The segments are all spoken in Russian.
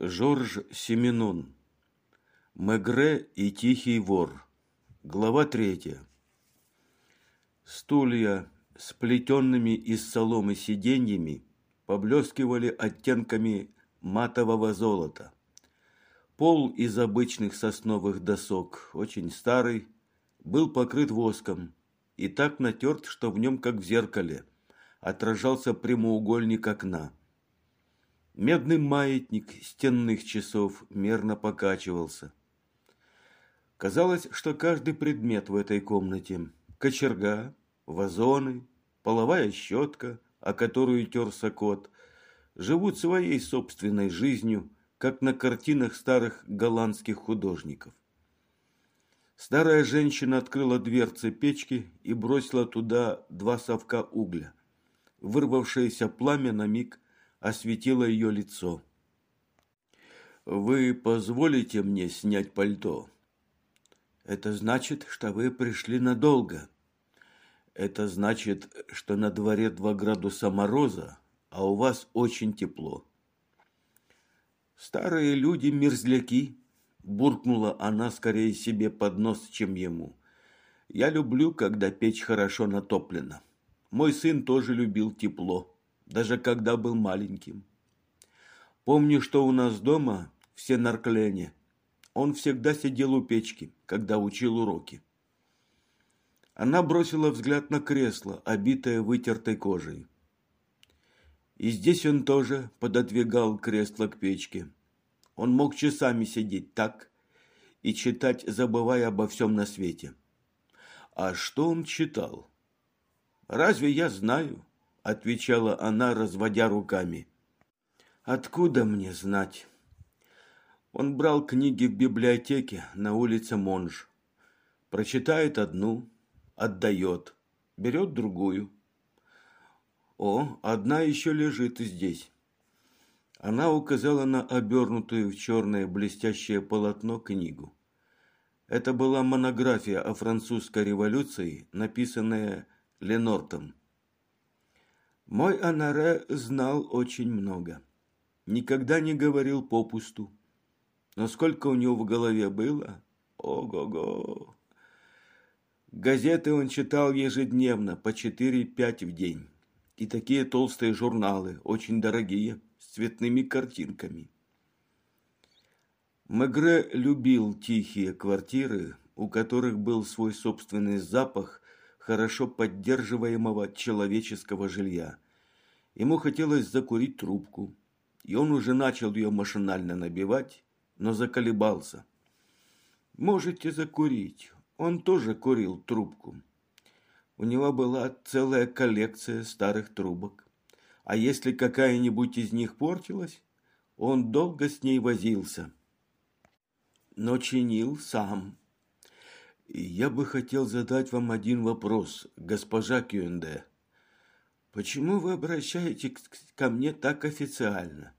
Жорж Семенон. Мегре и Тихий вор. Глава третья. Стулья с плетенными из соломы сиденьями поблескивали оттенками матового золота. Пол из обычных сосновых досок, очень старый, был покрыт воском и так натерт, что в нем, как в зеркале, отражался прямоугольник окна. Медный маятник стенных часов мерно покачивался. Казалось, что каждый предмет в этой комнате – кочерга, вазоны, половая щетка, о которую терся кот – живут своей собственной жизнью, как на картинах старых голландских художников. Старая женщина открыла дверцы печки и бросила туда два совка угля. Вырвавшееся пламя на миг осветило ее лицо. «Вы позволите мне снять пальто?» «Это значит, что вы пришли надолго», это значит, что на дворе два градуса мороза, а у вас очень тепло. Старые люди мерзляки, буркнула она скорее себе под нос, чем ему. Я люблю, когда печь хорошо натоплена. Мой сын тоже любил тепло, даже когда был маленьким. Помню, что у нас дома все нарклене. Он всегда сидел у печки, когда учил уроки. Она бросила взгляд на кресло, обитое вытертой кожей. И здесь он тоже пододвигал кресло к печке. Он мог часами сидеть так и читать, забывая обо всем на свете. А что он читал? «Разве я знаю?» – отвечала она, разводя руками. «Откуда мне знать?» Он брал книги в библиотеке на улице Монж. Прочитает одну, отдает, берет другую. О, одна еще лежит здесь. Она указала на обернутую в черное блестящее полотно книгу. Это была монография о французской революции, написанная Ленортом. Мой Анаре знал очень много. Никогда не говорил попусту. Но сколько у него в голове было? Ого-го! Газеты он читал ежедневно, по 4-5 в день. И такие толстые журналы, очень дорогие, с цветными картинками. Мегре любил тихие квартиры, у которых был свой собственный запах хорошо поддерживаемого человеческого жилья. Ему хотелось закурить трубку, и он уже начал ее машинально набивать, но заколебался. «Можете закурить, он тоже курил трубку. У него была целая коллекция старых трубок. А если какая-нибудь из них портилась, он долго с ней возился. Но чинил сам. Я бы хотел задать вам один вопрос, госпожа Кюнде. Почему вы обращаетесь ко мне так официально?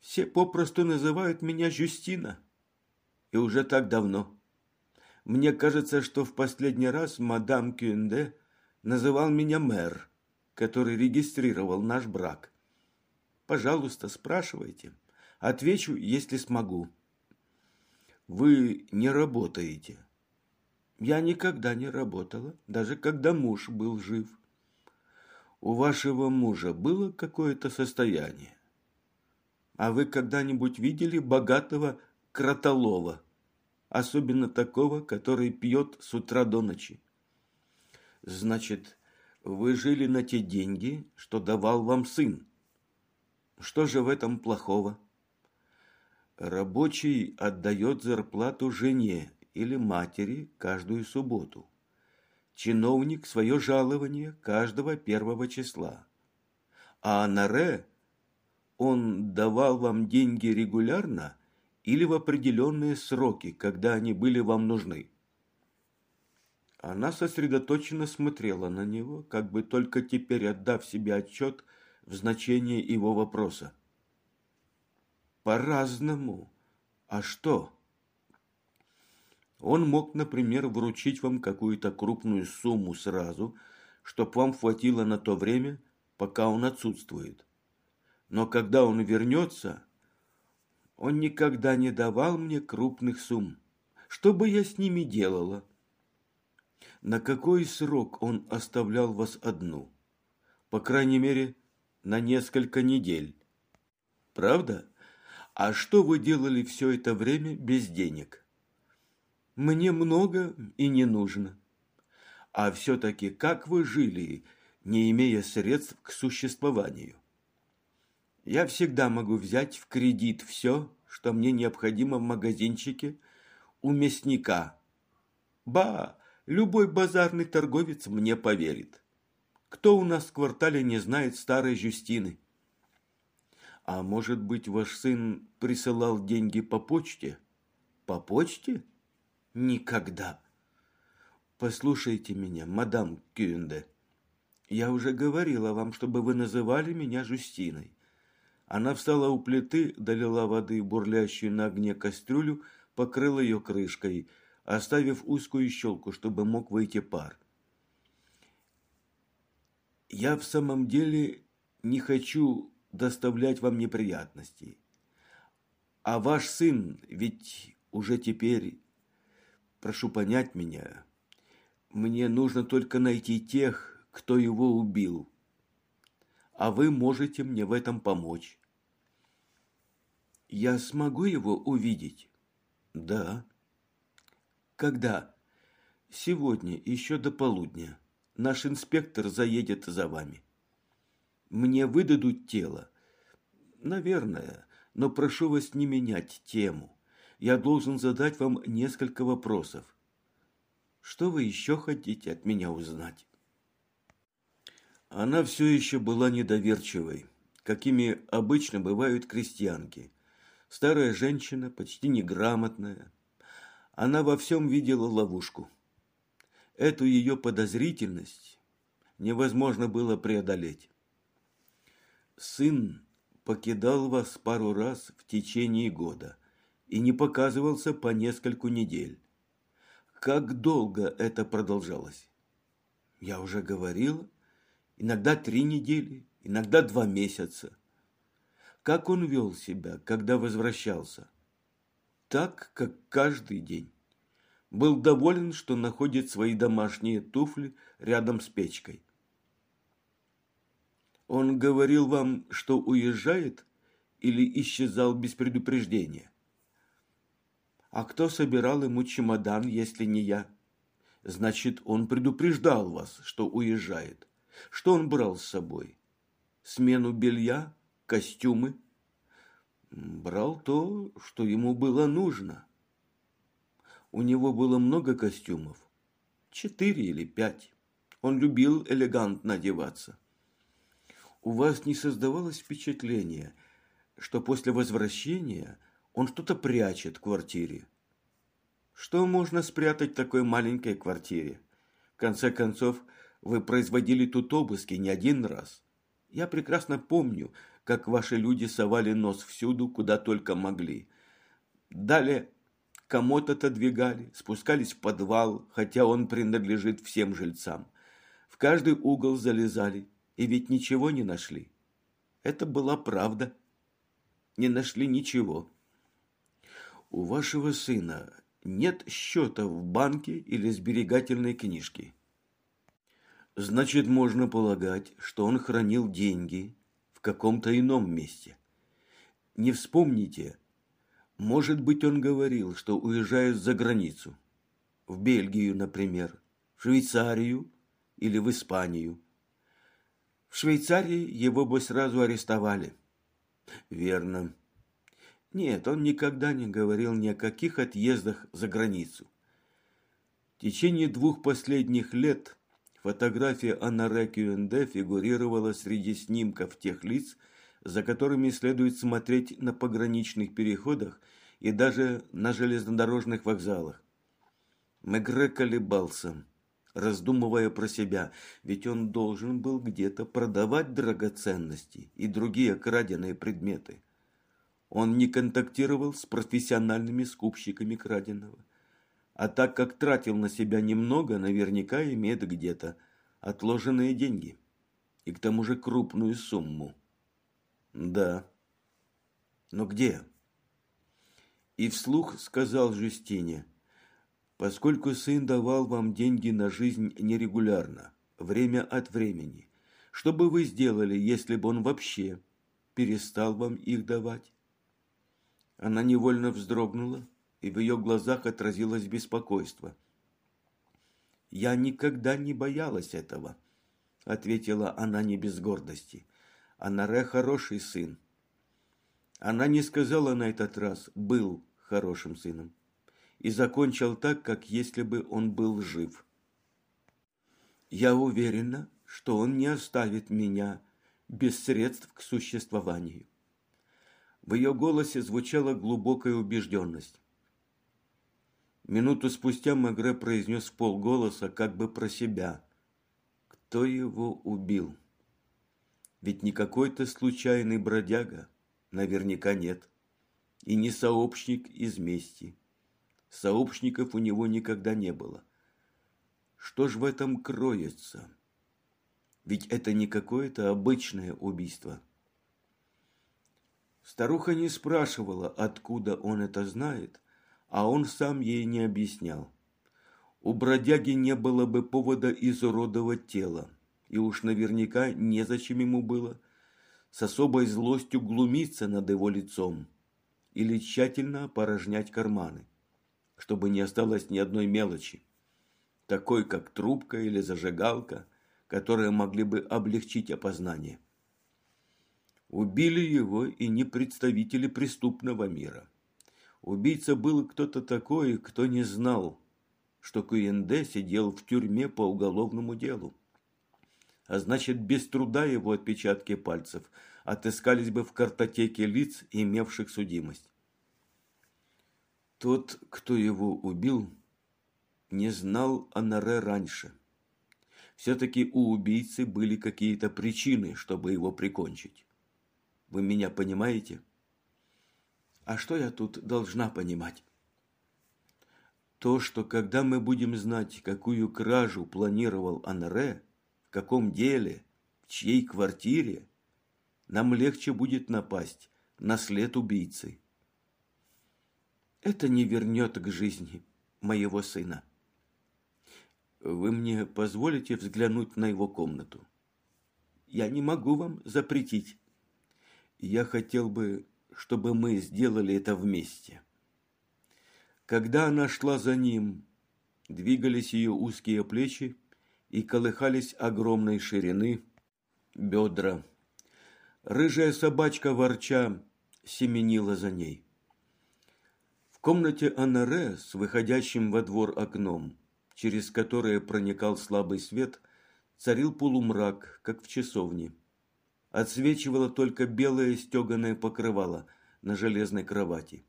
Все попросту называют меня Жюстина. И уже так давно. Мне кажется, что в последний раз мадам Кюнде называл меня мэр, который регистрировал наш брак. Пожалуйста, спрашивайте. Отвечу, если смогу. Вы не работаете. Я никогда не работала, даже когда муж был жив. У вашего мужа было какое-то состояние? А вы когда-нибудь видели богатого кротолова? особенно такого, который пьет с утра до ночи. Значит, вы жили на те деньги, что давал вам сын. Что же в этом плохого? Рабочий отдает зарплату жене или матери каждую субботу. Чиновник свое жалование каждого первого числа. А Анаре, он давал вам деньги регулярно или в определенные сроки, когда они были вам нужны. Она сосредоточенно смотрела на него, как бы только теперь отдав себе отчет в значении его вопроса. По-разному. А что? Он мог, например, вручить вам какую-то крупную сумму сразу, чтоб вам хватило на то время, пока он отсутствует. Но когда он вернется, Он никогда не давал мне крупных сумм. Что бы я с ними делала? На какой срок он оставлял вас одну? По крайней мере, на несколько недель. Правда? А что вы делали все это время без денег? Мне много и не нужно. А все-таки как вы жили, не имея средств к существованию? Я всегда могу взять в кредит все, что мне необходимо в магазинчике у мясника. Ба, любой базарный торговец мне поверит. Кто у нас в квартале не знает старой Жюстины? А может быть, ваш сын присылал деньги по почте? По почте? Никогда. Послушайте меня, мадам Кюнде. Я уже говорила вам, чтобы вы называли меня Жустиной. Она встала у плиты, долила воды, бурлящую на огне кастрюлю, покрыла ее крышкой, оставив узкую щелку, чтобы мог выйти пар. Я в самом деле не хочу доставлять вам неприятностей. А ваш сын ведь уже теперь, прошу понять меня, мне нужно только найти тех, кто его убил. А вы можете мне в этом помочь. Я смогу его увидеть? Да. Когда? Сегодня, еще до полудня. Наш инспектор заедет за вами. Мне выдадут тело. Наверное, но прошу вас не менять тему. Я должен задать вам несколько вопросов. Что вы еще хотите от меня узнать? Она все еще была недоверчивой, какими обычно бывают крестьянки – Старая женщина, почти неграмотная. Она во всем видела ловушку. Эту ее подозрительность невозможно было преодолеть. Сын покидал вас пару раз в течение года и не показывался по нескольку недель. Как долго это продолжалось? Я уже говорил, иногда три недели, иногда два месяца. Как он вел себя, когда возвращался? Так, как каждый день. Был доволен, что находит свои домашние туфли рядом с печкой. Он говорил вам, что уезжает или исчезал без предупреждения? А кто собирал ему чемодан, если не я? Значит, он предупреждал вас, что уезжает. Что он брал с собой? Смену белья? костюмы. Брал то, что ему было нужно. У него было много костюмов. Четыре или пять. Он любил элегантно одеваться. У вас не создавалось впечатление, что после возвращения он что-то прячет в квартире? Что можно спрятать в такой маленькой квартире? В конце концов, вы производили тут обыски не один раз. Я прекрасно помню, как ваши люди совали нос всюду, куда только могли. Далее комод отодвигали, спускались в подвал, хотя он принадлежит всем жильцам. В каждый угол залезали, и ведь ничего не нашли. Это была правда. Не нашли ничего. У вашего сына нет счета в банке или сберегательной книжке. Значит, можно полагать, что он хранил деньги каком-то ином месте. Не вспомните, может быть, он говорил, что уезжает за границу. В Бельгию, например, в Швейцарию или в Испанию. В Швейцарии его бы сразу арестовали. Верно. Нет, он никогда не говорил ни о каких отъездах за границу. В течение двух последних лет Фотография Анаре Кюэнде фигурировала среди снимков тех лиц, за которыми следует смотреть на пограничных переходах и даже на железнодорожных вокзалах. Мегре колебался, раздумывая про себя, ведь он должен был где-то продавать драгоценности и другие краденые предметы. Он не контактировал с профессиональными скупщиками краденого а так как тратил на себя немного, наверняка имеет где-то отложенные деньги. И к тому же крупную сумму. Да. Но где? И вслух сказал Жюстине, «Поскольку сын давал вам деньги на жизнь нерегулярно, время от времени, что бы вы сделали, если бы он вообще перестал вам их давать?» Она невольно вздрогнула, и в ее глазах отразилось беспокойство. «Я никогда не боялась этого», — ответила она не без гордости. «Анаре хороший сын». Она не сказала на этот раз «был хорошим сыном» и закончил так, как если бы он был жив. «Я уверена, что он не оставит меня без средств к существованию». В ее голосе звучала глубокая убежденность. Минуту спустя Магре произнес полголоса, как бы про себя. Кто его убил? Ведь не какой-то случайный бродяга, наверняка нет. И не сообщник из мести. Сообщников у него никогда не было. Что ж в этом кроется? Ведь это не какое-то обычное убийство. Старуха не спрашивала, откуда он это знает, а он сам ей не объяснял. У бродяги не было бы повода изуродовать тело, и уж наверняка незачем ему было с особой злостью глумиться над его лицом или тщательно опорожнять карманы, чтобы не осталось ни одной мелочи, такой как трубка или зажигалка, которые могли бы облегчить опознание. Убили его и не представители преступного мира. Убийца был кто-то такой, кто не знал, что Куенде сидел в тюрьме по уголовному делу. А значит, без труда его отпечатки пальцев отыскались бы в картотеке лиц, имевших судимость. Тот, кто его убил, не знал о Наре раньше. Все-таки у убийцы были какие-то причины, чтобы его прикончить. Вы меня понимаете? А что я тут должна понимать? То, что когда мы будем знать, какую кражу планировал Анре, в каком деле, в чьей квартире, нам легче будет напасть на след убийцы. Это не вернет к жизни моего сына. Вы мне позволите взглянуть на его комнату? Я не могу вам запретить. Я хотел бы чтобы мы сделали это вместе. Когда она шла за ним, двигались ее узкие плечи и колыхались огромной ширины бедра. Рыжая собачка ворча семенила за ней. В комнате Анаре с выходящим во двор окном, через которое проникал слабый свет, царил полумрак, как в часовне отсвечивало только белое стеганое покрывало на железной кровати.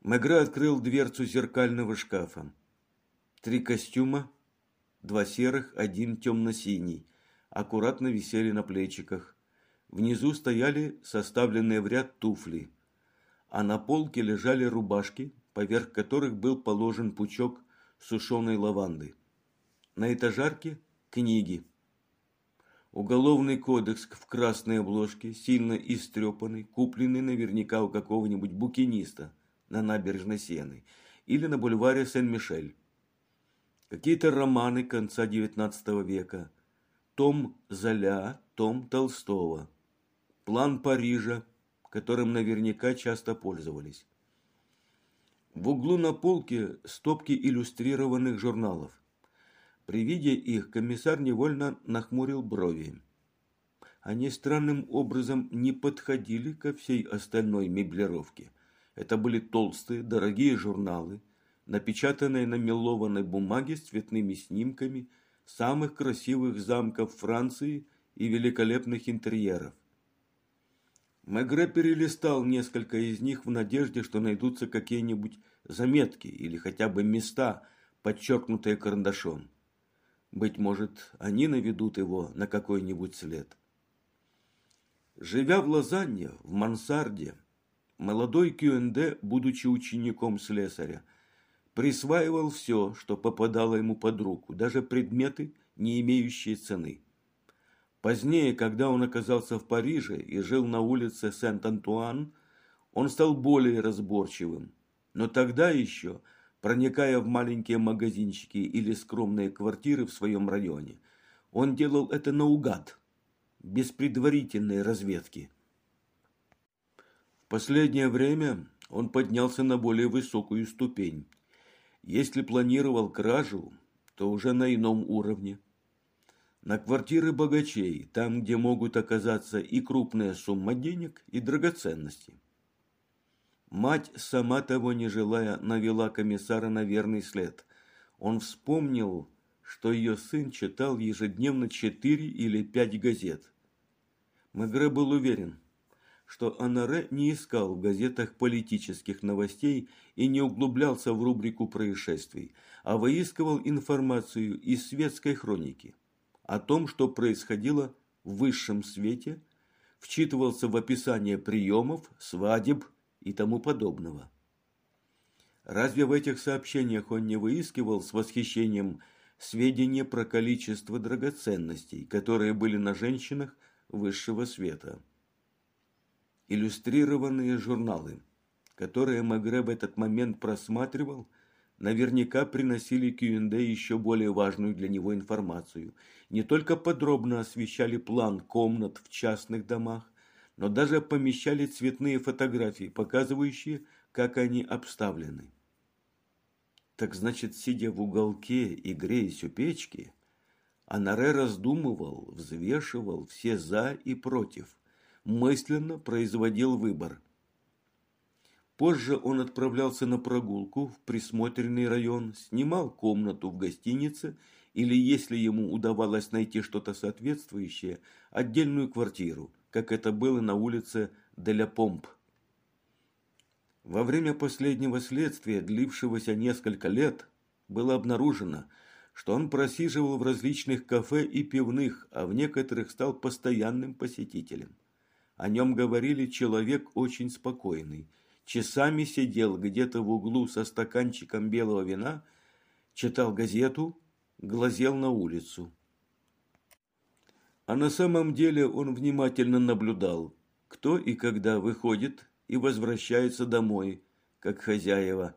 Мегре открыл дверцу зеркального шкафа. Три костюма, два серых, один темно-синий, аккуратно висели на плечиках. Внизу стояли составленные в ряд туфли, а на полке лежали рубашки, поверх которых был положен пучок сушеной лаванды. На этажарке – книги. Уголовный кодекс в красной обложке, сильно истрепанный, купленный наверняка у какого-нибудь букиниста на набережной Сены или на бульваре Сен-Мишель. Какие-то романы конца XIX века, том Золя, том Толстого, план Парижа, которым наверняка часто пользовались. В углу на полке стопки иллюстрированных журналов. При виде их комиссар невольно нахмурил брови. Они странным образом не подходили ко всей остальной меблировке. Это были толстые, дорогие журналы, напечатанные на мелованной бумаге с цветными снимками самых красивых замков Франции и великолепных интерьеров. Мегре перелистал несколько из них в надежде, что найдутся какие-нибудь заметки или хотя бы места, подчеркнутые карандашом. Быть может, они наведут его на какой-нибудь след. Живя в Лозанне, в мансарде, молодой Кюэнде, будучи учеником слесаря, присваивал все, что попадало ему под руку, даже предметы, не имеющие цены. Позднее, когда он оказался в Париже и жил на улице Сент-Антуан, он стал более разборчивым. Но тогда еще, проникая в маленькие магазинчики или скромные квартиры в своем районе, он делал это наугад, без предварительной разведки. В последнее время он поднялся на более высокую ступень. Если планировал кражу, то уже на ином уровне. На квартиры богачей, там, где могут оказаться и крупная сумма денег, и драгоценности. Мать, сама того не желая, навела комиссара на верный след. Он вспомнил, что ее сын читал ежедневно четыре или пять газет. Мегре был уверен, что Анаре не искал в газетах политических новостей и не углублялся в рубрику происшествий, а выискивал информацию из светской хроники о том, что происходило в высшем свете, вчитывался в описание приемов, свадеб и тому подобного. Разве в этих сообщениях он не выискивал с восхищением сведения про количество драгоценностей, которые были на женщинах высшего света? иллюстрированные журналы, которые Магре в этот момент просматривал, наверняка приносили Кюэнде еще более важную для него информацию. Не только подробно освещали план комнат в частных домах, но даже помещали цветные фотографии, показывающие, как они обставлены. Так значит, сидя в уголке и греясь у печки, Анаре раздумывал, взвешивал все «за» и «против», мысленно производил выбор. Позже он отправлялся на прогулку в присмотренный район, снимал комнату в гостинице или, если ему удавалось найти что-то соответствующее, отдельную квартиру, как это было на улице Деля Помп. Во время последнего следствия, длившегося несколько лет, было обнаружено, что он просиживал в различных кафе и пивных, а в некоторых стал постоянным посетителем. О нем говорили человек очень спокойный. Часами сидел где-то в углу со стаканчиком белого вина, читал газету, глазел на улицу. А на самом деле он внимательно наблюдал, кто и когда выходит и возвращается домой, как хозяева,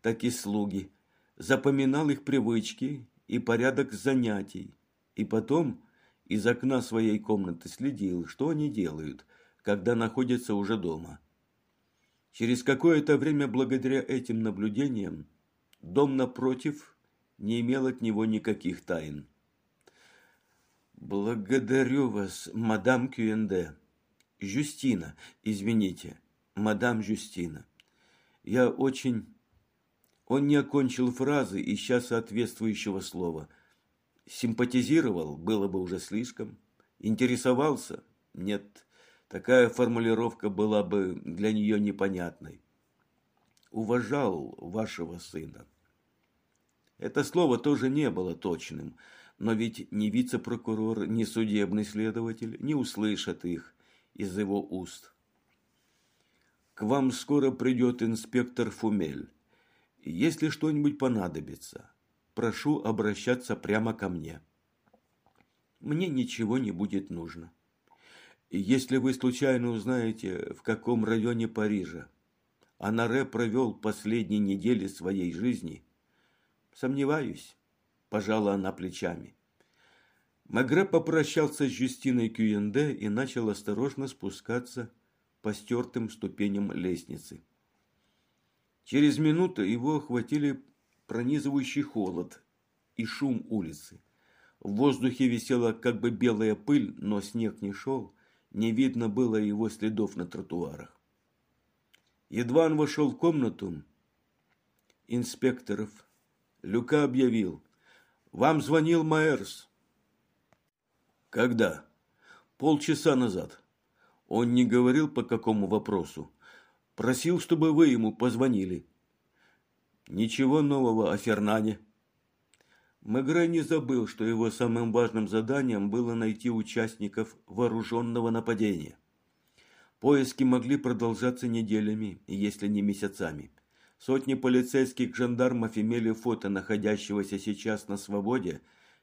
так и слуги. Запоминал их привычки и порядок занятий, и потом из окна своей комнаты следил, что они делают, когда находятся уже дома. Через какое-то время, благодаря этим наблюдениям, дом напротив не имел от него никаких тайн. «Благодарю вас, мадам Кюенде. Жюстина, извините, мадам Жюстина. Я очень...» Он не окончил фразы, ища соответствующего слова – Симпатизировал, было бы уже слишком. Интересовался? Нет, такая формулировка была бы для нее непонятной. Уважал вашего сына. Это слово тоже не было точным, но ведь ни вице-прокурор, ни судебный следователь не услышат их из его уст. К вам скоро придет инспектор Фумель. Если что-нибудь понадобится, прошу обращаться прямо ко мне. Мне ничего не будет нужно. Если вы случайно узнаете, в каком районе Парижа Анаре провел последние недели своей жизни, сомневаюсь, пожала она плечами. Магре попрощался с Жюстиной Кюенде и начал осторожно спускаться по стертым ступеням лестницы. Через минуту его охватили пронизывающий холод и шум улицы. В воздухе висела как бы белая пыль, но снег не шел, не видно было его следов на тротуарах. Едва он вошел в комнату, инспекторов, Люка объявил, «Вам звонил Майерс». «Когда?» «Полчаса назад». Он не говорил, по какому вопросу. Просил, чтобы вы ему позвонили. Ничего нового о Фернане. Мегре не забыл, что его самым важным заданием было найти участников вооруженного нападения. Поиски могли продолжаться неделями, если не месяцами. Сотни полицейских жандармов имели фото находящегося сейчас на свободе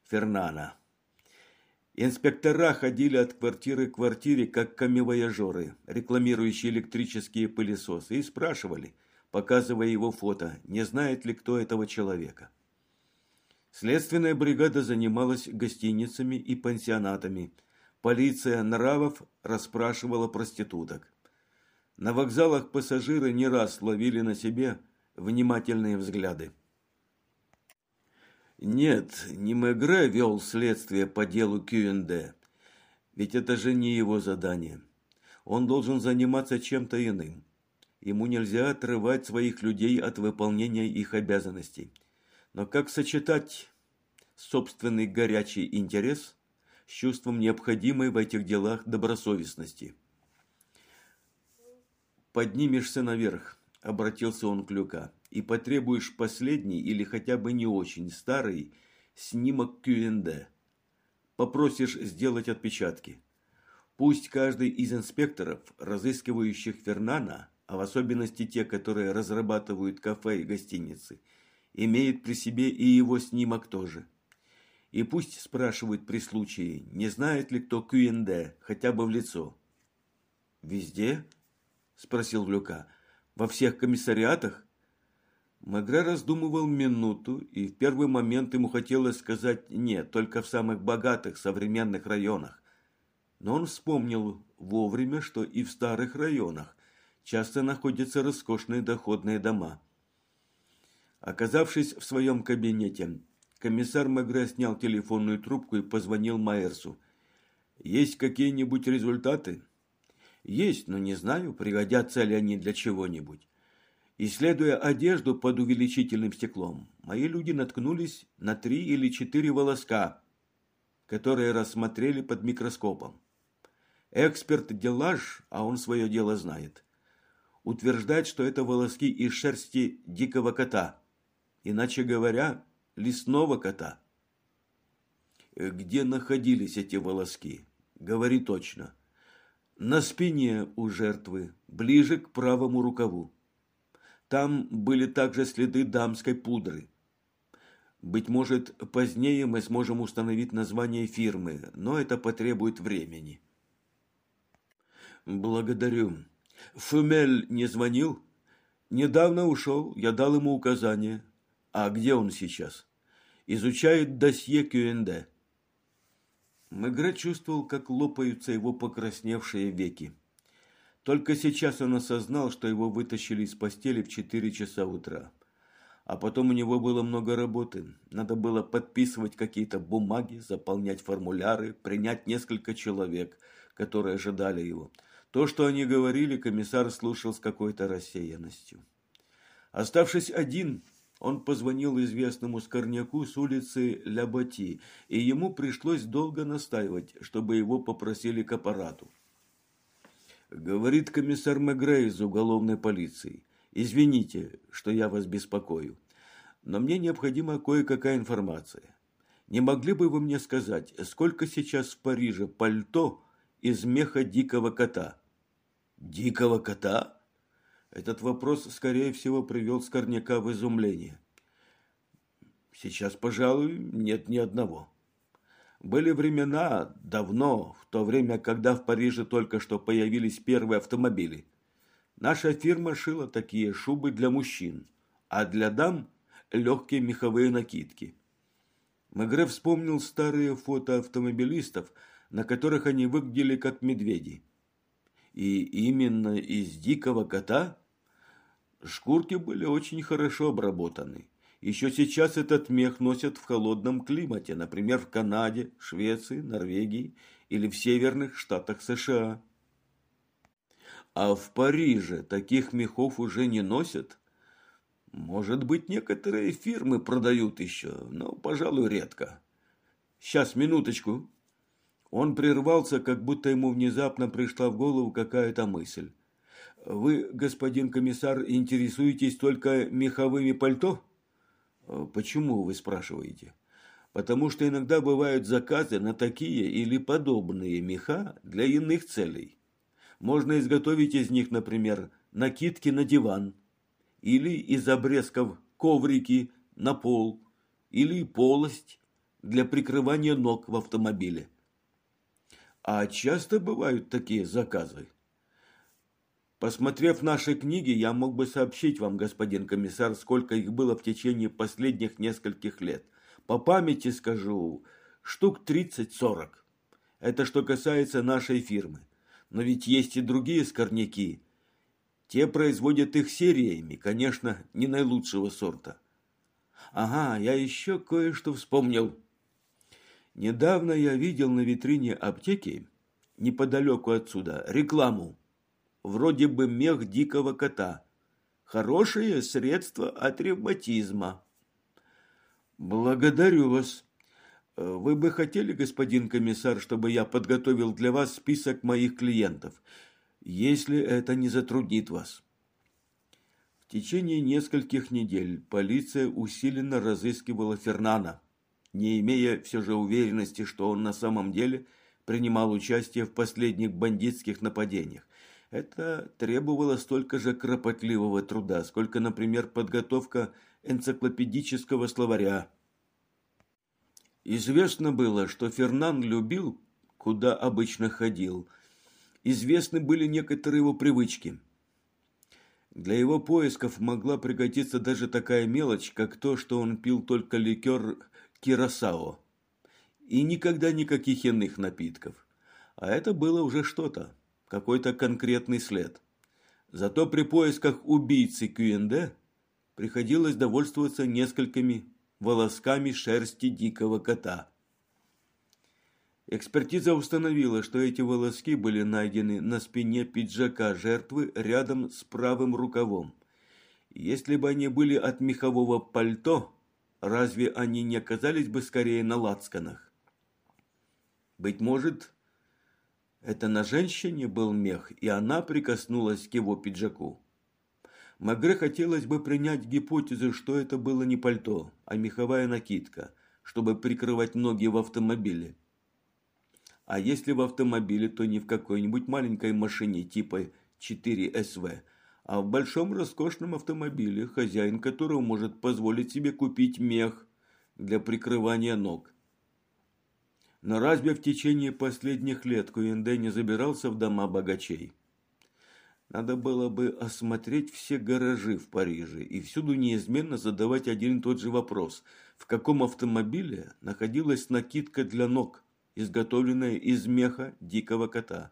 Фернана. Инспектора ходили от квартиры к квартире, как камевояжеры, рекламирующие электрические пылесосы, и спрашивали, показывая его фото, не знает ли кто этого человека. Следственная бригада занималась гостиницами и пансионатами. Полиция нравов расспрашивала проституток. На вокзалах пассажиры не раз ловили на себе внимательные взгляды. Нет, не Мегре вел следствие по делу КНД, ведь это же не его задание. Он должен заниматься чем-то иным. Ему нельзя отрывать своих людей от выполнения их обязанностей. Но как сочетать собственный горячий интерес с чувством необходимой в этих делах добросовестности? «Поднимешься наверх», – обратился он к Люка и потребуешь последний или хотя бы не очень старый снимок QND. Попросишь сделать отпечатки. Пусть каждый из инспекторов, разыскивающих Фернана, а в особенности те, которые разрабатывают кафе и гостиницы, имеет при себе и его снимок тоже. И пусть спрашивают при случае, не знает ли кто QND, хотя бы в лицо. «Везде?» – спросил Люка. «Во всех комиссариатах?» Магре раздумывал минуту, и в первый момент ему хотелось сказать «нет», только в самых богатых современных районах. Но он вспомнил вовремя, что и в старых районах часто находятся роскошные доходные дома. Оказавшись в своем кабинете, комиссар Магре снял телефонную трубку и позвонил Майерсу. «Есть какие-нибудь результаты?» «Есть, но не знаю, пригодятся ли они для чего-нибудь». Исследуя одежду под увеличительным стеклом, мои люди наткнулись на три или четыре волоска, которые рассмотрели под микроскопом. Эксперт Делаж, а он свое дело знает, утверждает, что это волоски из шерсти дикого кота, иначе говоря, лесного кота. Где находились эти волоски? Говори точно. На спине у жертвы, ближе к правому рукаву. Там были также следы дамской пудры. Быть может, позднее мы сможем установить название фирмы, но это потребует времени. Благодарю. Фумель не звонил? Недавно ушел, я дал ему указание. А где он сейчас? Изучает досье КЮНД. Мегре чувствовал, как лопаются его покрасневшие веки. Только сейчас он осознал, что его вытащили из постели в 4 часа утра. А потом у него было много работы. Надо было подписывать какие-то бумаги, заполнять формуляры, принять несколько человек, которые ожидали его. То, что они говорили, комиссар слушал с какой-то рассеянностью. Оставшись один, он позвонил известному скорняку с улицы Ляботи, и ему пришлось долго настаивать, чтобы его попросили к аппарату. Говорит комиссар Мегре из уголовной полиции. Извините, что я вас беспокою, но мне необходима кое-какая информация. Не могли бы вы мне сказать, сколько сейчас в Париже пальто из меха дикого кота? Дикого кота? Этот вопрос, скорее всего, привел Скорняка в изумление. Сейчас, пожалуй, нет ни одного. Были времена, давно, в то время, когда в Париже только что появились первые автомобили. Наша фирма шила такие шубы для мужчин, а для дам – легкие меховые накидки. Мегре вспомнил старые фото автомобилистов, на которых они выглядели как медведи. И именно из дикого кота шкурки были очень хорошо обработаны. Еще сейчас этот мех носят в холодном климате, например, в Канаде, Швеции, Норвегии или в северных штатах США. А в Париже таких мехов уже не носят. Может быть, некоторые фирмы продают еще, но, пожалуй, редко. Сейчас, минуточку. Он прервался, как будто ему внезапно пришла в голову какая-то мысль. Вы, господин комиссар, интересуетесь только меховыми пальто? Э, почему, вы спрашиваете? Потому что иногда бывают заказы на такие или подобные меха для иных целей. Можно изготовить из них, например, накидки на диван, или из обрезков коврики на пол, или полость для прикрывания ног в автомобиле. А часто бывают такие заказы? Посмотрев наши книги, я мог бы сообщить вам, господин комиссар, сколько их было в течение последних нескольких лет. По памяти скажу, штук 30-40. Это что касается нашей фирмы. Но ведь есть и другие скорняки. Те производят их сериями, конечно, не наилучшего сорта. Ага, я еще кое-что вспомнил. Недавно я видел на витрине аптеки, неподалеку отсюда, рекламу. Вроде бы мех дикого кота. Хорошее средство от ревматизма. Благодарю вас. Вы бы хотели, господин комиссар, чтобы я подготовил для вас список моих клиентов, если это не затруднит вас? В течение нескольких недель полиция усиленно разыскивала Фернана, не имея все же уверенности, что он на самом деле принимал участие в последних бандитских нападениях. Это требовало столько же кропотливого труда, сколько, например, подготовка энциклопедического словаря Известно было, что Фернан любил, куда обычно ходил. Известны были некоторые его привычки. Для его поисков могла пригодиться даже такая мелочь, как то, что он пил только ликер кирасао. И никогда никаких иных напитков. А это было уже что-то, какой-то конкретный след. Зато при поисках убийцы Кюэнде приходилось довольствоваться несколькими волосками шерсти дикого кота. Экспертиза установила, что эти волоски были найдены на спине пиджака жертвы рядом с правым рукавом. Если бы они были от мехового пальто, разве они не оказались бы скорее на лацканах? Быть может, это на женщине был мех, и она прикоснулась к его пиджаку. Магре хотелось бы принять гипотезу, что это было не пальто, а меховая накидка, чтобы прикрывать ноги в автомобиле. А если в автомобиле, то не в какой-нибудь маленькой машине типа 4СВ, а в большом роскошном автомобиле, хозяин которого может позволить себе купить мех для прикрывания ног. Но разве в течение последних лет Куинде не забирался в дома богачей? Надо было бы осмотреть все гаражи в Париже и всюду неизменно задавать один и тот же вопрос. В каком автомобиле находилась накидка для ног, изготовленная из меха дикого кота?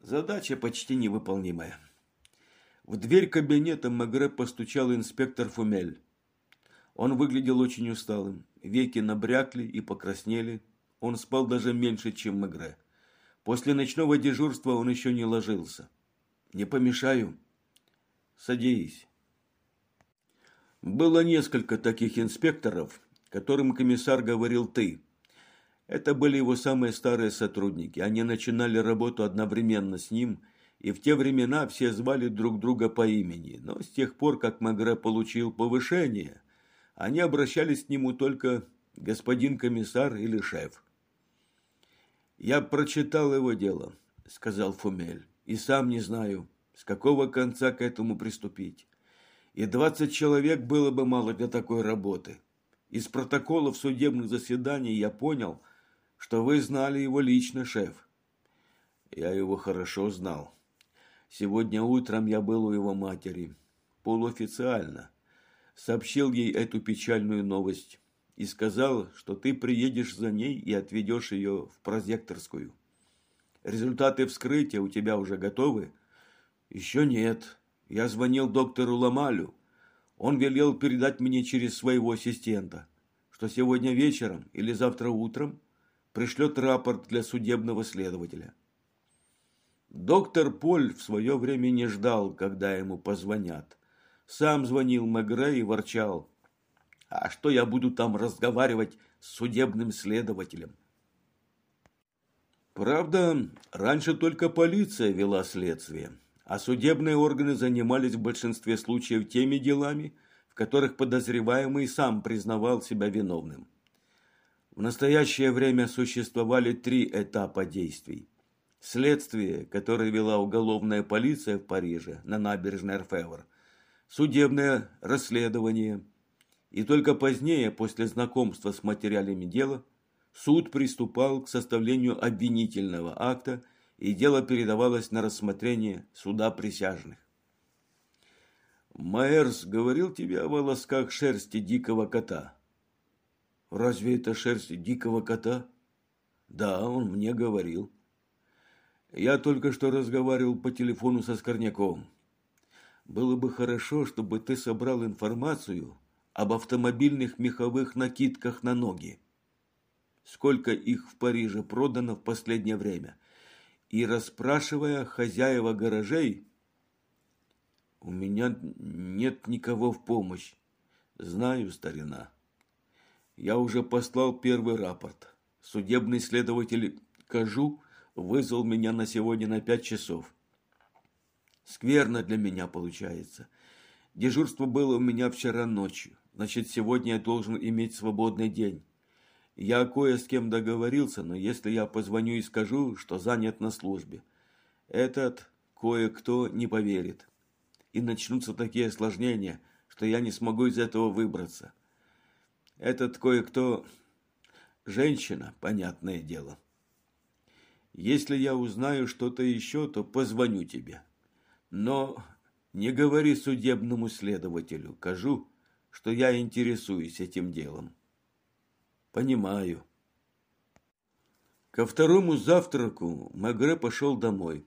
Задача почти невыполнимая. В дверь кабинета Магре постучал инспектор Фумель. Он выглядел очень усталым. Веки набрякли и покраснели. Он спал даже меньше, чем Магре. После ночного дежурства он еще не ложился. Не помешаю? Садись. Было несколько таких инспекторов, которым комиссар говорил «ты». Это были его самые старые сотрудники. Они начинали работу одновременно с ним, и в те времена все звали друг друга по имени. Но с тех пор, как Магре получил повышение, они обращались к нему только господин комиссар или шеф. «Я прочитал его дело», – сказал Фумель, – «и сам не знаю, с какого конца к этому приступить. И двадцать человек было бы мало для такой работы. Из протоколов судебных заседаний я понял, что вы знали его лично, шеф». Я его хорошо знал. Сегодня утром я был у его матери, полуофициально. Сообщил ей эту печальную новость и сказал, что ты приедешь за ней и отведешь ее в прозекторскую. Результаты вскрытия у тебя уже готовы? Еще нет. Я звонил доктору Ламалю. Он велел передать мне через своего ассистента, что сегодня вечером или завтра утром пришлет рапорт для судебного следователя. Доктор Поль в свое время не ждал, когда ему позвонят. Сам звонил Мегре и ворчал. А что я буду там разговаривать с судебным следователем? Правда, раньше только полиция вела следствие, а судебные органы занимались в большинстве случаев теми делами, в которых подозреваемый сам признавал себя виновным. В настоящее время существовали три этапа действий. Следствие, которое вела уголовная полиция в Париже на набережной Эрфевр, судебное расследование – и только позднее, после знакомства с материалами дела, суд приступал к составлению обвинительного акта, и дело передавалось на рассмотрение суда присяжных. Майерс говорил тебе о волосках шерсти дикого кота? Разве это шерсть дикого кота? Да, он мне говорил. Я только что разговаривал по телефону со Скорняком. Было бы хорошо, чтобы ты собрал информацию об автомобильных меховых накидках на ноги. Сколько их в Париже продано в последнее время. И расспрашивая хозяева гаражей, у меня нет никого в помощь. Знаю, старина. Я уже послал первый рапорт. Судебный следователь Кажу вызвал меня на сегодня на пять часов. Скверно для меня получается. Дежурство было у меня вчера ночью. Значит, сегодня я должен иметь свободный день. Я кое с кем договорился, но если я позвоню и скажу, что занят на службе, этот кое-кто не поверит. И начнутся такие осложнения, что я не смогу из этого выбраться. Этот кое-кто женщина, понятное дело. Если я узнаю что-то еще, то позвоню тебе. Но не говори судебному следователю, кажу, что я интересуюсь этим делом. Понимаю. Ко второму завтраку Магре пошел домой.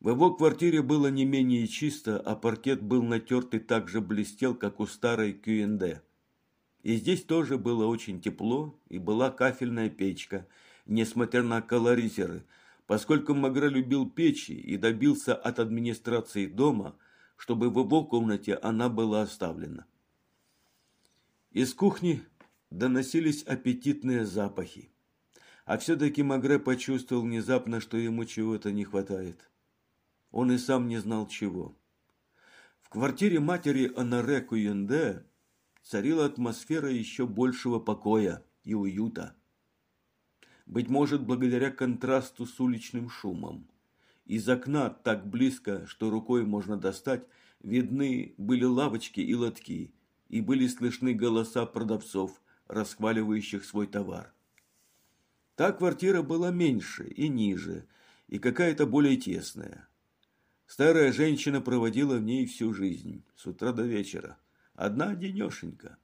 В его квартире было не менее чисто, а паркет был натерт и так же блестел, как у старой Кюэнде. И здесь тоже было очень тепло, и была кафельная печка, несмотря на колоризеры, поскольку Магра любил печи и добился от администрации дома, чтобы в его комнате она была оставлена. Из кухни доносились аппетитные запахи. А все-таки Магре почувствовал внезапно, что ему чего-то не хватает. Он и сам не знал чего. В квартире матери Анаре Куенде царила атмосфера еще большего покоя и уюта. Быть может, благодаря контрасту с уличным шумом. Из окна так близко, что рукой можно достать, видны были лавочки и лотки, и были слышны голоса продавцов, расхваливающих свой товар. Та квартира была меньше и ниже, и какая-то более тесная. Старая женщина проводила в ней всю жизнь, с утра до вечера. Одна денешенька.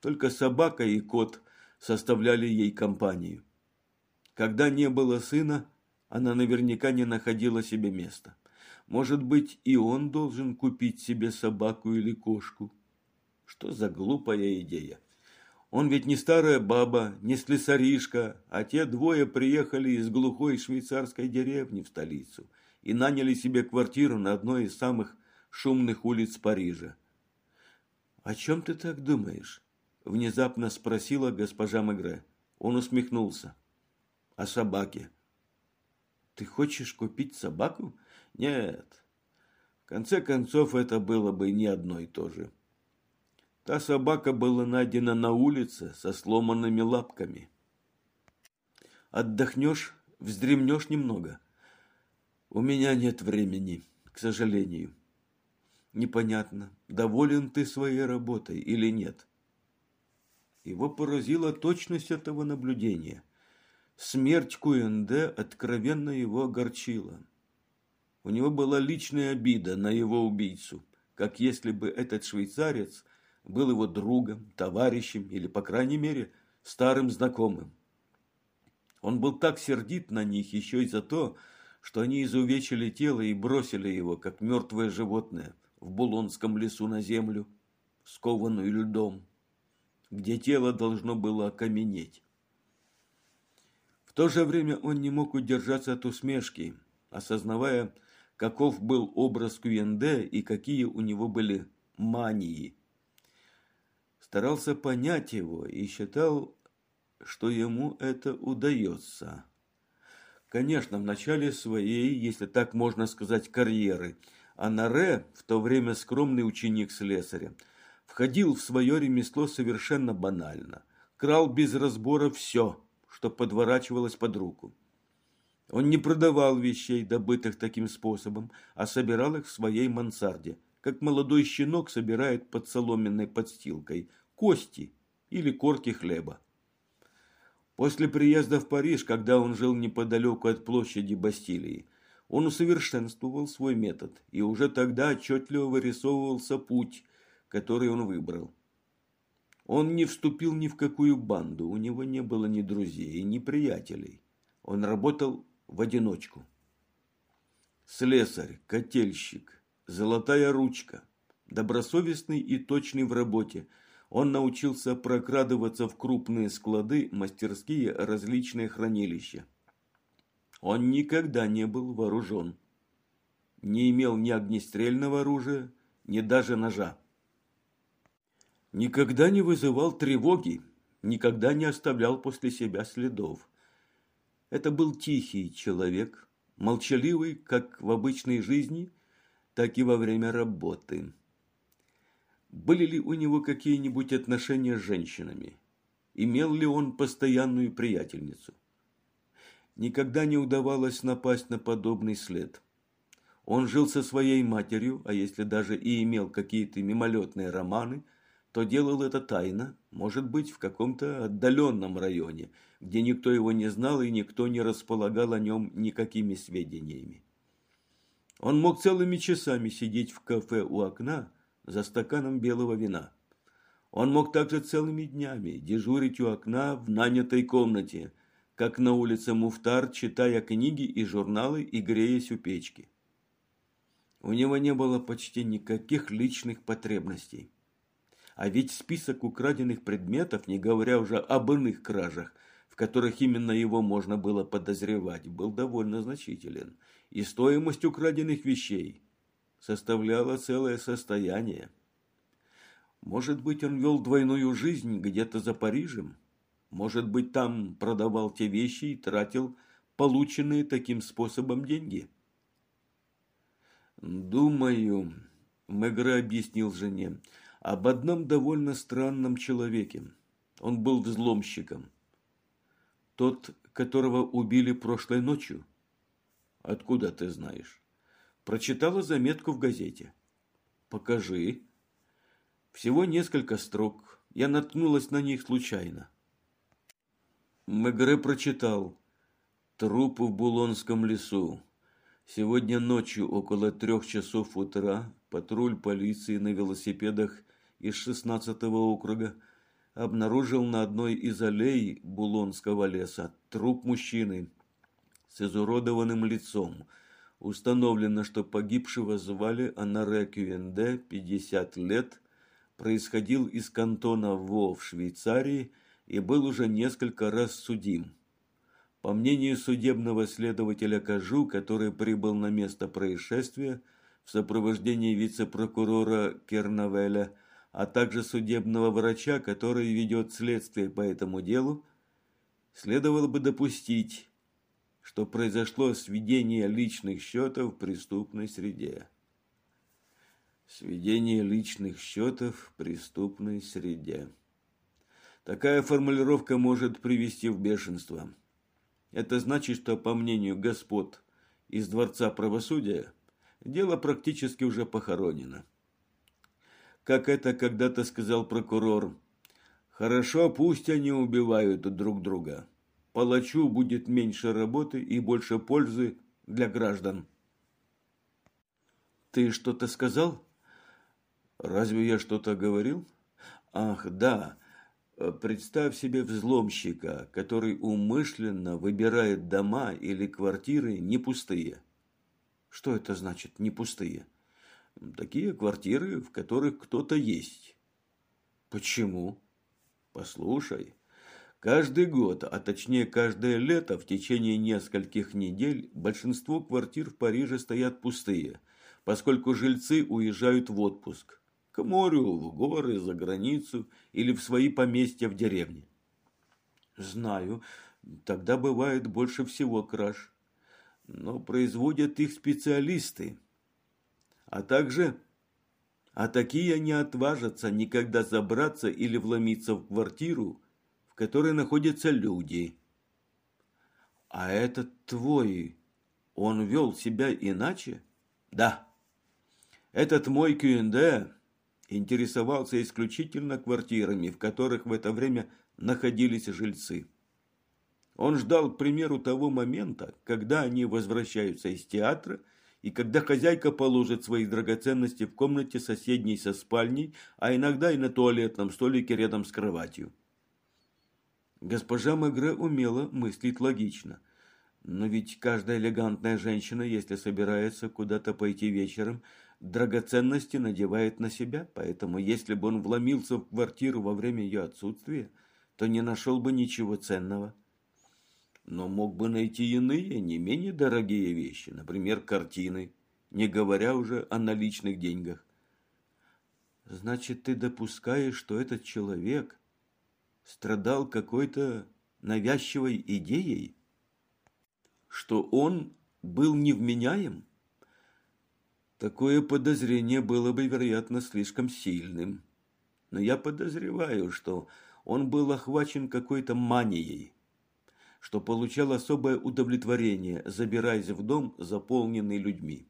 Только собака и кот составляли ей компанию. Когда не было сына, она наверняка не находила себе места. Может быть, и он должен купить себе собаку или кошку. Что за глупая идея? Он ведь не старая баба, не слесаришка, а те двое приехали из глухой швейцарской деревни в столицу – и наняли себе квартиру на одной из самых шумных улиц Парижа. «О чем ты так думаешь?» – внезапно спросила госпожа Мегре. Он усмехнулся. «О собаке». «Ты хочешь купить собаку?» «Нет. В конце концов, это было бы не одно и то же. Та собака была найдена на улице со сломанными лапками. Отдохнешь, вздремнешь немного, у меня нет времени, к сожалению. Непонятно, доволен ты своей работой или нет. Его поразила точность этого наблюдения. Смерть Куэнде откровенно его огорчила. У него была личная обида на его убийцу, как если бы этот швейцарец был его другом, товарищем или, по крайней мере, старым знакомым. Он был так сердит на них еще и за то, что они изувечили тело и бросили его, как мертвое животное, в Булонском лесу на землю, скованную льдом, где тело должно было окаменеть. То же время он не мог удержаться от усмешки, осознавая, каков был образ Куенде и какие у него были мании. Старался понять его и считал, что ему это удается. Конечно, в начале своей, если так можно сказать, карьеры, Анаре, в то время скромный ученик слесаря, входил в свое ремесло совершенно банально. Крал без разбора все, что подворачивалось под руку. Он не продавал вещей, добытых таким способом, а собирал их в своей мансарде, как молодой щенок собирает под соломенной подстилкой кости или корки хлеба. После приезда в Париж, когда он жил неподалеку от площади Бастилии, он усовершенствовал свой метод, и уже тогда отчетливо вырисовывался путь, который он выбрал. Он не вступил ни в какую банду, у него не было ни друзей, ни приятелей. Он работал в одиночку. Слесарь, котельщик, золотая ручка, добросовестный и точный в работе, он научился прокрадываться в крупные склады, мастерские, различные хранилища. Он никогда не был вооружен. Не имел ни огнестрельного оружия, ни даже ножа. Никогда не вызывал тревоги, никогда не оставлял после себя следов. Это был тихий человек, молчаливый как в обычной жизни, так и во время работы. Были ли у него какие-нибудь отношения с женщинами? Имел ли он постоянную приятельницу? никогда не удавалось напасть на подобный след. Он жил со своей матерью, а если даже и имел какие-то мимолетные романы, то делал это тайно, может быть, в каком-то отдаленном районе, где никто его не знал и никто не располагал о нем никакими сведениями. Он мог целыми часами сидеть в кафе у окна за стаканом белого вина. Он мог также целыми днями дежурить у окна в нанятой комнате – как на улице Муфтар, читая книги и журналы и греясь у печки. У него не было почти никаких личных потребностей. А ведь список украденных предметов, не говоря уже об иных кражах, в которых именно его можно было подозревать, был довольно значителен. И стоимость украденных вещей составляла целое состояние. Может быть, он вел двойную жизнь где-то за Парижем? Может быть, там продавал те вещи и тратил полученные таким способом деньги? Думаю, Мегре объяснил жене, об одном довольно странном человеке. Он был взломщиком. Тот, которого убили прошлой ночью. Откуда ты знаешь? Прочитала заметку в газете. Покажи. Всего несколько строк. Я наткнулась на них случайно. Мегре прочитал «Труп в Булонском лесу. Сегодня ночью около трех часов утра патруль полиции на велосипедах из 16-го округа обнаружил на одной из аллей Булонского леса труп мужчины с изуродованным лицом. Установлено, что погибшего звали Анаре Кюенде, 50 лет, происходил из кантона Во в Швейцарии – и был уже несколько раз судим. По мнению судебного следователя Кажу, который прибыл на место происшествия в сопровождении вице-прокурора Кернавеля, а также судебного врача, который ведет следствие по этому делу, следовало бы допустить, что произошло сведение личных счетов в преступной среде. Сведение личных счетов в преступной среде. Такая формулировка может привести в бешенство. Это значит, что, по мнению господ из Дворца правосудия, дело практически уже похоронено. Как это когда-то сказал прокурор, «Хорошо, пусть они убивают друг друга. Палачу будет меньше работы и больше пользы для граждан». «Ты что-то сказал?» «Разве я что-то говорил?» «Ах, да, представь себе взломщика, который умышленно выбирает дома или квартиры не пустые. Что это значит не пустые? Такие квартиры, в которых кто-то есть. Почему? Послушай, каждый год, а точнее каждое лето в течение нескольких недель большинство квартир в Париже стоят пустые, поскольку жильцы уезжают в отпуск к морю, в горы, за границу или в свои поместья в деревне. Знаю, тогда бывает больше всего краж, но производят их специалисты. А также, а такие не отважатся никогда забраться или вломиться в квартиру, в которой находятся люди. А этот твой, он вел себя иначе? Да. Этот мой Кюэнде интересовался исключительно квартирами, в которых в это время находились жильцы. Он ждал, к примеру, того момента, когда они возвращаются из театра и когда хозяйка положит свои драгоценности в комнате соседней со спальней, а иногда и на туалетном столике рядом с кроватью. Госпожа Мегре умела мыслить логично. Но ведь каждая элегантная женщина, если собирается куда-то пойти вечером, драгоценности надевает на себя, поэтому если бы он вломился в квартиру во время ее отсутствия, то не нашел бы ничего ценного. Но мог бы найти иные, не менее дорогие вещи, например, картины, не говоря уже о наличных деньгах. Значит, ты допускаешь, что этот человек страдал какой-то навязчивой идеей? Что он был невменяем? Такое подозрение было бы, вероятно, слишком сильным. Но я подозреваю, что он был охвачен какой-то манией, что получал особое удовлетворение, забираясь в дом, заполненный людьми.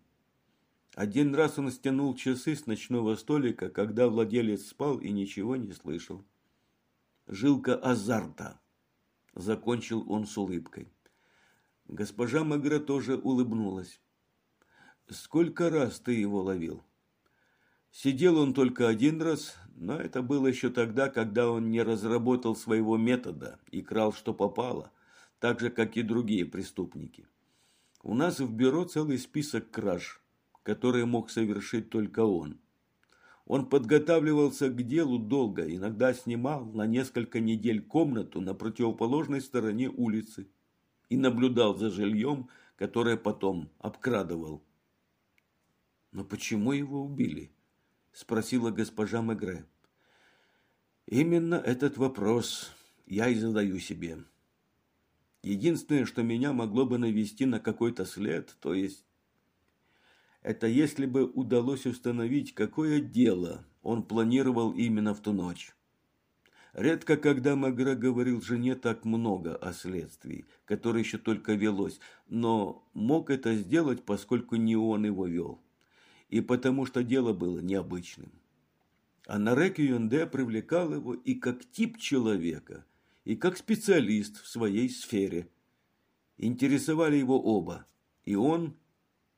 Один раз он стянул часы с ночного столика, когда владелец спал и ничего не слышал жилка азарта. Закончил он с улыбкой. Госпожа Магра тоже улыбнулась. Сколько раз ты его ловил? Сидел он только один раз, но это было еще тогда, когда он не разработал своего метода и крал, что попало, так же, как и другие преступники. У нас в бюро целый список краж, которые мог совершить только он. Он подготавливался к делу долго, иногда снимал на несколько недель комнату на противоположной стороне улицы и наблюдал за жильем, которое потом обкрадывал. «Но почему его убили?» – спросила госпожа Мегре. «Именно этот вопрос я и задаю себе. Единственное, что меня могло бы навести на какой-то след, то есть это если бы удалось установить, какое дело он планировал именно в ту ночь. Редко, когда Магра говорил жене так много о следствии, которое еще только велось, но мог это сделать, поскольку не он его вел, и потому что дело было необычным. А Нарек Юнде привлекал его и как тип человека, и как специалист в своей сфере. Интересовали его оба, и он,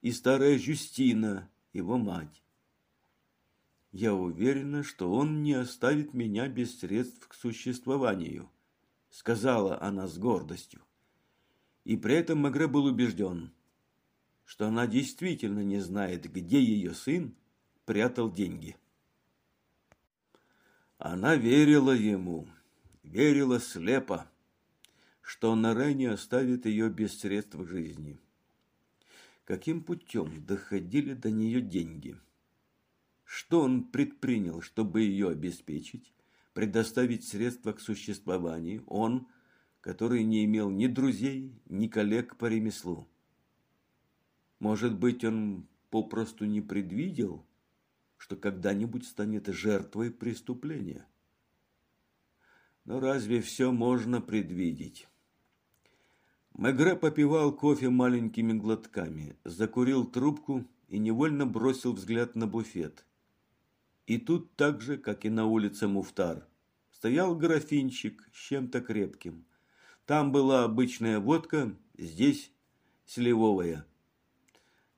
и старая Жюстина, его мать. Я уверена, что он не оставит меня без средств к существованию, сказала она с гордостью. И при этом Магре был убежден, что она действительно не знает, где ее сын прятал деньги. Она верила ему, верила слепо, что Наре не оставит ее без средств жизни каким путем доходили до нее деньги. Что он предпринял, чтобы ее обеспечить, предоставить средства к существованию, он, который не имел ни друзей, ни коллег по ремеслу. Может быть, он попросту не предвидел, что когда-нибудь станет жертвой преступления. Но разве все можно предвидеть? Мегре попивал кофе маленькими глотками, закурил трубку и невольно бросил взгляд на буфет. И тут так же, как и на улице Муфтар, стоял графинчик с чем-то крепким. Там была обычная водка, здесь сливовая.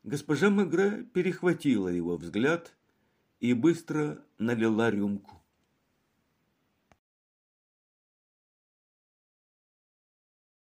Госпожа Мегре перехватила его взгляд и быстро налила рюмку.